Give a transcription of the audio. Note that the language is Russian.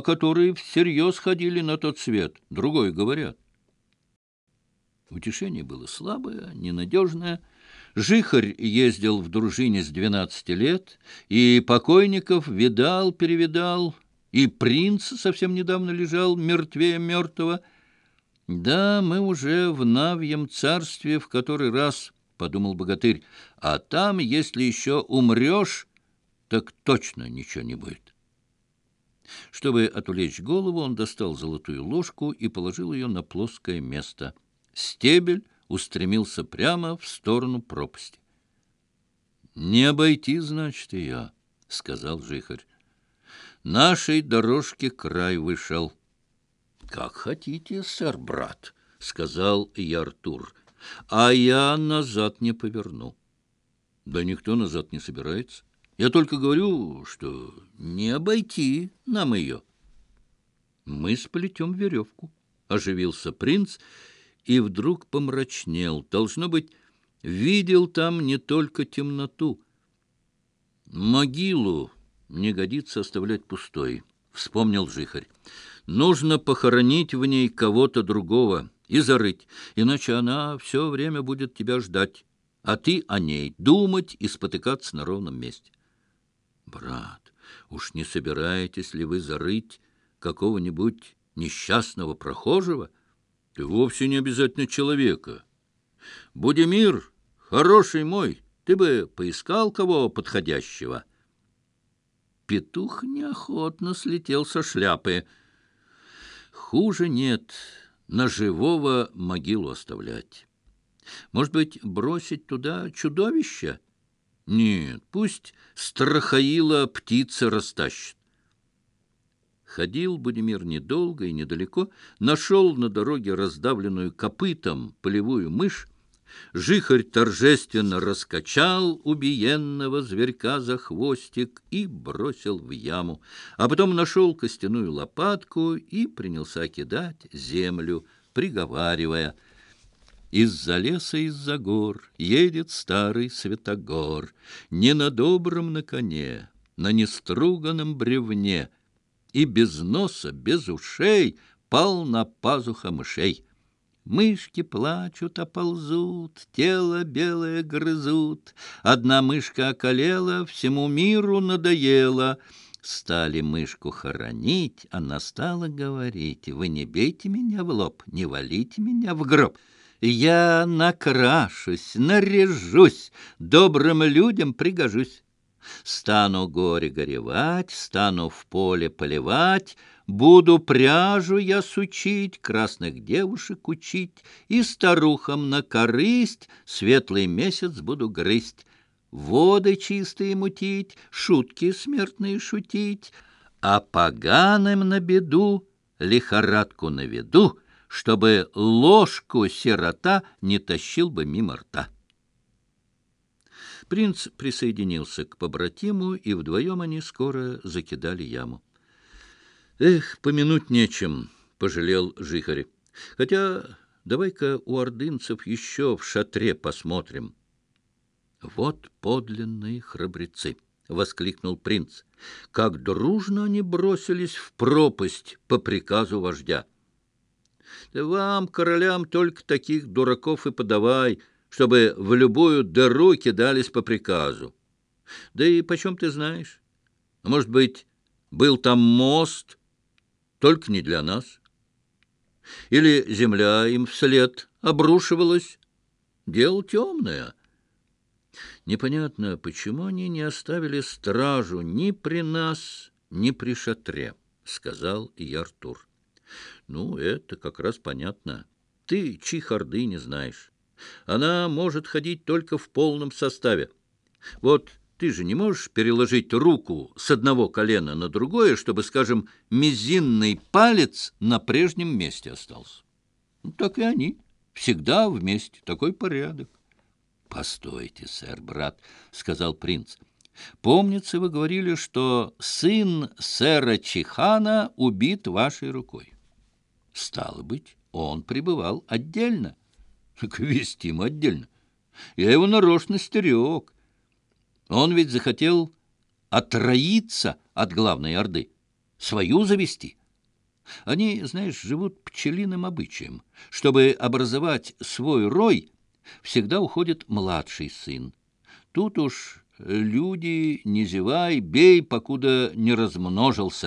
которые всерьез ходили на тот свет, другой говорят. Утешение было слабое, ненадежное. Жихарь ездил в дружине с двенадцати лет, и покойников видал-перевидал, и принц совсем недавно лежал мертвее мертвого. «Да, мы уже в Навьем царстве в который раз», — подумал богатырь, «а там, если еще умрешь, так точно ничего не будет». Чтобы отвлечь голову, он достал золотую ложку и положил ее на плоское место. Стебель устремился прямо в сторону пропасти. «Не обойти, значит, ее», — сказал жихарь. «Нашей дорожке край вышел». «Как хотите, сэр, брат», — сказал я Артур. «А я назад не поверну». «Да никто назад не собирается». Я только говорю, что не обойти нам ее. Мы сплетем веревку. Оживился принц и вдруг помрачнел. Должно быть, видел там не только темноту. Могилу не годится оставлять пустой, вспомнил жихарь. Нужно похоронить в ней кого-то другого и зарыть, иначе она все время будет тебя ждать, а ты о ней думать и спотыкаться на ровном месте. Брат, уж не собираетесь ли вы зарыть какого-нибудь несчастного прохожего? Ты вовсе не обязательно человека. Будемир, хороший мой, ты бы поискал кого подходящего. Петух неохотно слетел со шляпы. Хуже нет на живого могилу оставлять. Может быть, бросить туда чудовище — Нет, пусть страхаила птица растащит. Ходил Будимир недолго и недалеко, нашел на дороге раздавленную копытом полевую мышь, Жихарь торжественно раскачал убиенного зверька за хвостик и бросил в яму, а потом нашел костяную лопатку и принялся кидать землю, приговаривая — из-за леса, из-за гор едет старый святогор, Не на добром на коне, на неструганном бревне, И без носа, без ушей пал на пазуха мышей. Мышки плачут, оползут, а тело белое грызут. Одна мышка околела, всему миру надоела — Стали мышку хоронить, она стала говорить, «Вы не бейте меня в лоб, не валите меня в гроб». Я накрашусь, наряжусь, добрым людям пригожусь. Стану горе горевать, стану в поле поливать, Буду пряжу я сучить, красных девушек учить, И старухам на корысть светлый месяц буду грызть воды чистые мутить, шутки смертные шутить, а поганым на беду лихорадку на виду, чтобы ложку сирота не тащил бы мимо рта. Принц присоединился к побратиму, и вдвоем они скоро закидали яму. «Эх, помянуть нечем», — пожалел Жихарь. «Хотя давай-ка у ордынцев еще в шатре посмотрим». Вот подлинные храбрецы! — воскликнул принц. Как дружно они бросились в пропасть по приказу вождя! вам, королям, только таких дураков и подавай, чтобы в любую дыру кидались по приказу. Да и почем ты знаешь? Может быть, был там мост, только не для нас? Или земля им вслед обрушивалась? Дело темное — Непонятно, почему они не оставили стражу ни при нас, ни при шатре, — сказал и Артур. Ну, это как раз понятно. Ты чехарды не знаешь. Она может ходить только в полном составе. Вот ты же не можешь переложить руку с одного колена на другое, чтобы, скажем, мизинный палец на прежнем месте остался. Ну, так и они. Всегда вместе. Такой порядок. «Постойте, сэр, брат», — сказал принц. «Помнится, вы говорили, что сын сэра Чихана убит вашей рукой». «Стало быть, он пребывал отдельно». «Вестим отдельно. Я его нарочно стерег. Он ведь захотел отроиться от главной орды, свою завести». Они, знаешь, живут пчелиным обычаем. Чтобы образовать свой рой — всегда уходит младший сын. Тут уж люди, не зевай, бей, покуда не размножился».